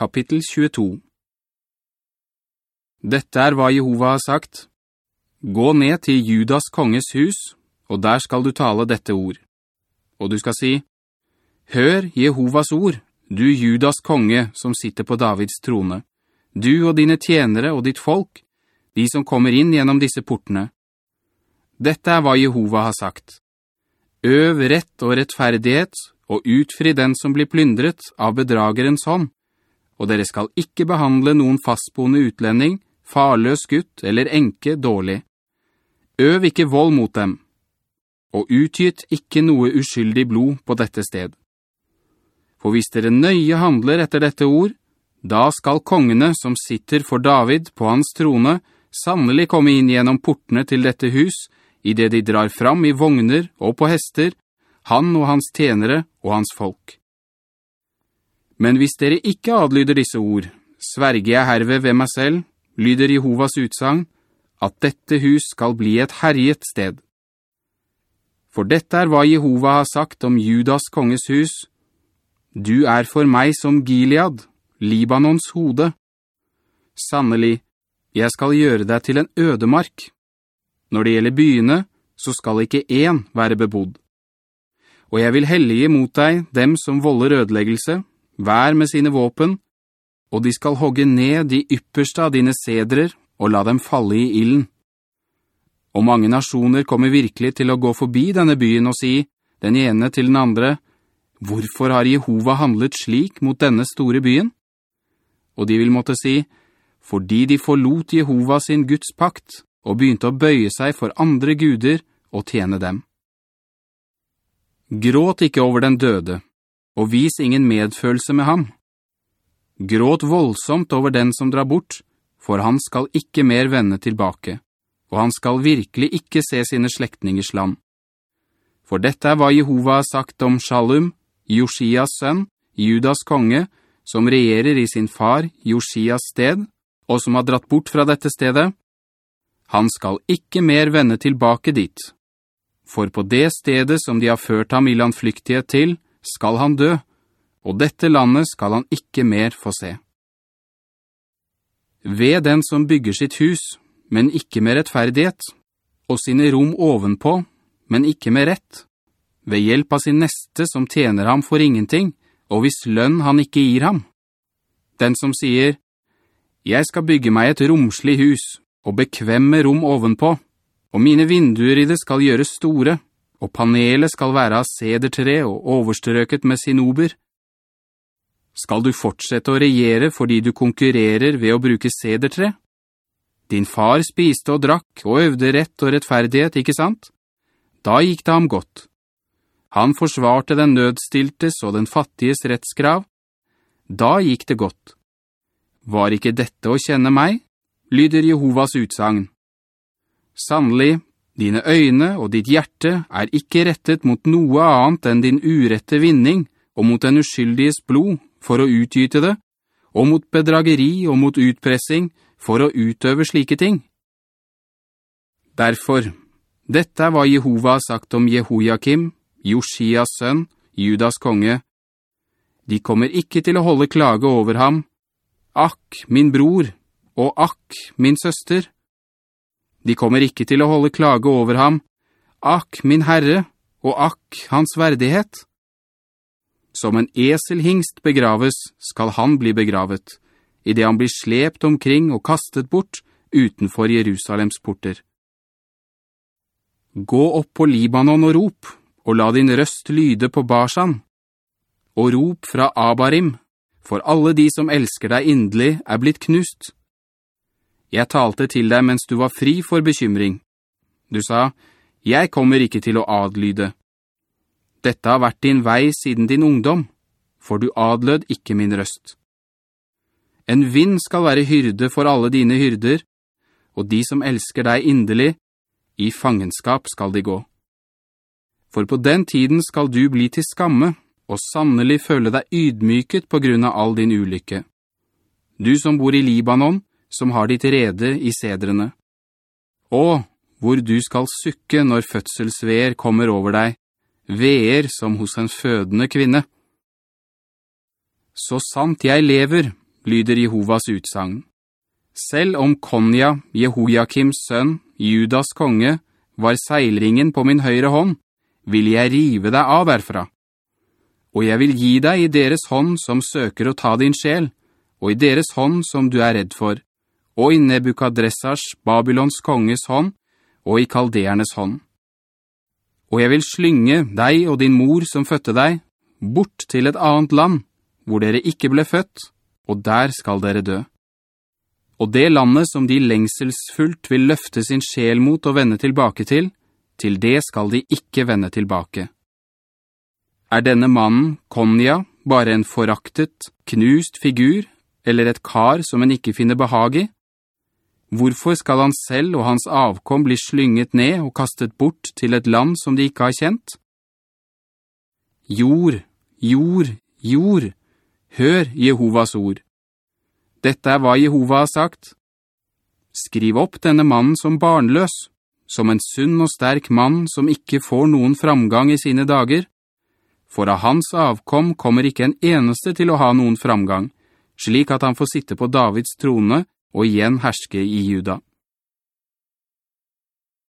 kapittel 22 Dette er hva Jehova har sagt. Gå ned til Judas konges hus, og der skal du tale dette ord. Og du skal si, Hør Jehovas ord, du Judas konge som sitter på Davids trone, du og dine tjenere og ditt folk, de som kommer inn gjennom disse portene. Dette er hva Jehova har sagt. Øv rett og rettferdighet, og utfri den som blir plyndret av bedragerens hånd, og dere skal ikke behandle noen fastboende utlending, farløs gutt eller enke dårlig. Øv ikke vold mot dem, og utgytt ikke noe uskyldig blod på dette sted. For hvis dere nøye handler etter dette ord, da skal kongene som sitter for David på hans trone sannelig komme inn gjennom portene til dette hus, i det de drar fram i vogner og på hester, han og hans tjenere og hans folk. Men hvis dere ikke adlyder disse ord, sverger jeg herved ved meg selv, lyder Jehovas utsang, at dette hus skal bli et herjet sted. For dette er hva Jehova har sagt om Judas konges hus. Du er for meg som Gilead, Libanons hode. Sannelig, jeg skal gjøre deg til en ødemark. Når det gjelder byene, så skal ikke en være bebodd. Og jeg vil hellige mot deg dem som volder ødeleggelse, hver med sine våpen, og de skal hogge ned de ypperste av dine sedrer og la dem falle i illen. Og mange nasjoner kommer virkelig til å gå forbi denne byen og si, den ene til den andre, «Hvorfor har Jehova handlet slik mot denne store byen?» Og de vil måtte si, «Fordi de forlot Jehova sin Guds pakt, og begynte å bøye seg for andre guder og tjene dem.» Gråt ikke over den døde, og vis ingen medfølelse med ham. Gråt voldsomt over den som drar bort, for han skal ikke mer vende tilbake, og han skal virkelig ikke se sine slektningers land. For dette er hva Jehova har sagt om Shalom, Josias sønn, Judas konge, som regjerer i sin far Josias sted, og som har dratt bort fra dette stedet. Han skal ikke mer vende tilbake dit. For på det stedet som de har ført ham i landflyktighet til, skal han dø, og dette landet skal han ikke mer få se. Ved den som bygger sitt hus, men ikke med rettferdighet, og sine rom ovenpå, men ikke med rett, ved hjelp av sin neste som tjener ham for ingenting, og hvis lønn han ikke gir ham. Den som sier, «Jeg skal bygge meg et romslig hus, og bekvemme rom ovenpå, og mine vinduer i det skal gjøres store, og panelet skal være av sedertre og overstrøket med sinober, skal du fortsette å regjere fordi du konkurrerer ved å bruke sedertre? Din far spiste og drakk og øvde rett og rettferdighet, ikke sant? Da gikk det ham godt. Han forsvarte den nødstiltes og den fattiges rettskrav. Da gikk det godt. Var ikke dette å kjenne meg? lyder Jehovas utsagn. Sannelig, dine øyne og ditt hjerte er ikke rettet mot noe annet enn din urette vinning og mot den uskyldiges blod for å utgyte det, og mot bedrageri og mot utpressing for å utøve slike ting. Derfor, dette er hva Jehova har sagt om Jehoiakim, Josias sønn, Judas konge. De kommer ikke til å holde klage over ham. Akk, min bror, og akk, min søster. De kommer ikke til å holde klage over ham. Akk, min herre, og akk, hans verdighet. Som en eselhingst begraves, skal han bli begravet, i det han blir slept omkring og kastet bort utenfor Jerusalems porter. Gå opp på Libanon og rop, og la din røst lyde på Barsan, og rop fra Abarim, for alle de som elsker deg indelig er blitt knust. Jeg talte til deg mens du var fri for bekymring. Du sa, jeg kommer ikke til å adlyde. Dette har vært din vei siden din ungdom, for du adlød ikke min røst. En vind skal være hyrde for alle dine hyrder, og de som elsker deg indelig, i fangenskap skal de gå. For på den tiden skal du bli til skamme, og sannelig føle deg ydmyket på grunn av all din ulykke. Du som bor i Libanon, som har ditt rede i sedrene. Og hvor du skal sukke når fødselsveer kommer over deg, veer som hos en fødende kvinne. Så sant jeg lever, lyder Jehovas utsang. Selv om Konja, Jehoiakims sønn, Judas konge, var seilringen på min høyre hånd, vil jeg rive deg av herfra. Og jeg vil gi deg i deres hånd som søker å ta din sjel, og i deres hånd som du er redd for, og i Nebukadressars, Babylons konges hånd, og i kaldernes hånd. Og jeg vil slynge deg og din mor som fødte deg, bort til et annet land, hvor dere ikke ble født, og der skal dere dø. Og det landet som de lengselsfullt vil løfte sin sjel mot og vende tilbake til, til det skal de ikke vende tilbake. Er denne mannen, Konya, bare en foraktet, knust figur, eller et kar som en ikke finner behag i? Hvorfor skal han selv og hans avkom bli slynget ned og kastet bort til et land som de ikke har kjent? Jord, jord, jord, hør Jehovas ord. Dette er hva Jehova har sagt. Skriv opp denne mannen som barnløs, som en sunn og sterk mann som ikke får noen framgang i sine dager. For av hans avkom kommer ikke en eneste til å ha noen framgang, slik at han får sitte på Davids trone og igjen herske i Juda.